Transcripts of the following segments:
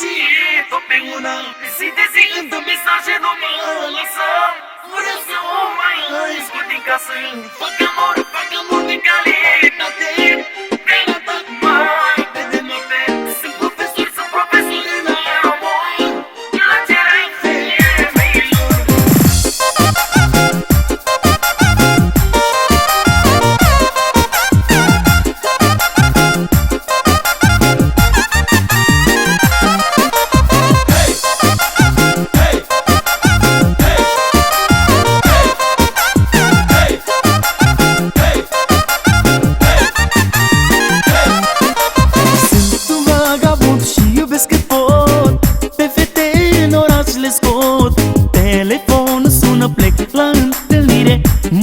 păcit Tot pe una Zi de zi îmi dă mesaje, nu mă lasă Vreau să o mai scot din casă Fac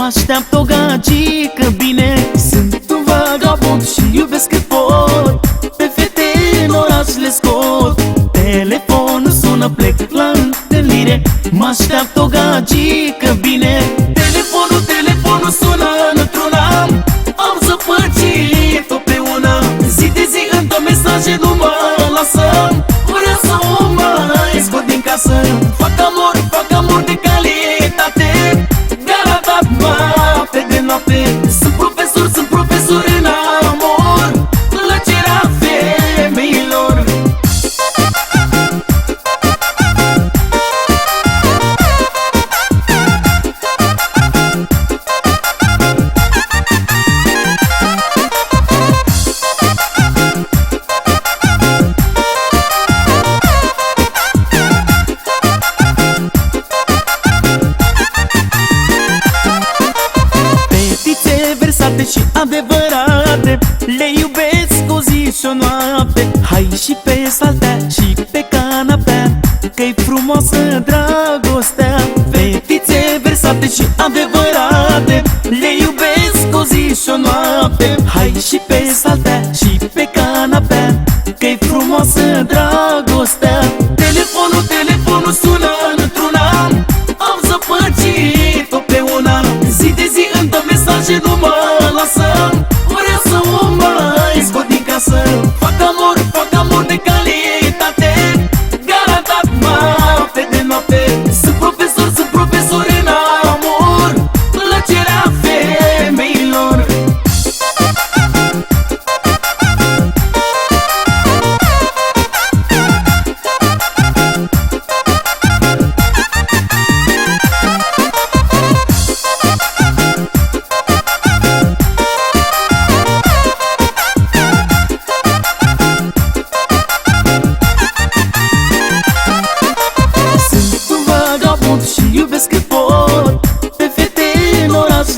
așteaptă o gagică bine Sunt un vagabond și iubesc cât pot. Pe fete în oraș le scot. Telefonul sună, plec la întâlnire. Mă așteaptă o gagică bine. Telefonul, telefonul sună într-una Am zăpăcit-o pe una. Zi de zi îmi dă mesaje, nu mă lasă. Vreau să o mai scot din casă. Fac amor, fac amor de calitate și pe saltea și pe canapea Că-i frumoasă dragostea. Fetițe versate și adevărate Le iubesc o zi și o noapte. Hai și pe saltea și pe canapea Că-i frumoasă dragostea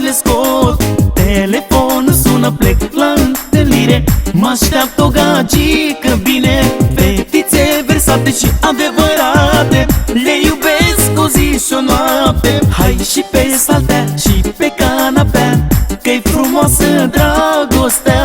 le scot. Telefonul sună, plec la întâlnire. Mă așteaptă o gagică bine. Fetițe versate și adevărate. Le iubesc o zi și o noapte. Hai și pe saltea și pe canapea Că-i frumoasă dragostea.